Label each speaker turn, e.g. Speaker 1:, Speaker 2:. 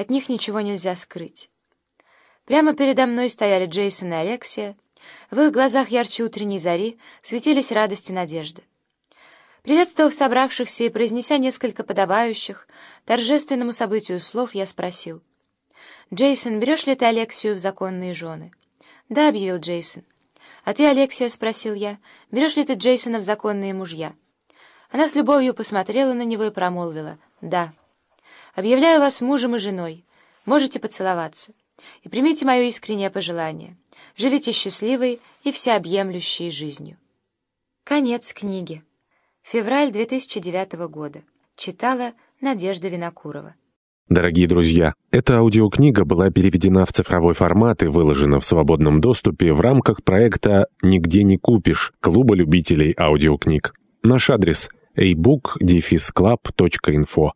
Speaker 1: От них ничего нельзя скрыть. Прямо передо мной стояли Джейсон и Алексия. В их глазах ярче утренней зари светились радость и надежда. Приветствовав собравшихся и произнеся несколько подобающих торжественному событию слов, я спросил. «Джейсон, берешь ли ты Алексию в законные жены?» «Да», — объявил Джейсон. «А ты, Алексия?» — спросил я. «Берешь ли ты Джейсона в законные мужья?» Она с любовью посмотрела на него и промолвила. «Да». «Объявляю вас мужем и женой. Можете поцеловаться. И примите мое искреннее пожелание. Живите счастливой и всеобъемлющей жизнью». Конец книги. Февраль 2009 года. Читала Надежда Винокурова.
Speaker 2: Дорогие друзья, эта аудиокнига была переведена в цифровой формат и выложена в свободном доступе в рамках проекта «Нигде не купишь» Клуба любителей аудиокниг. Наш адрес – ebook-club.info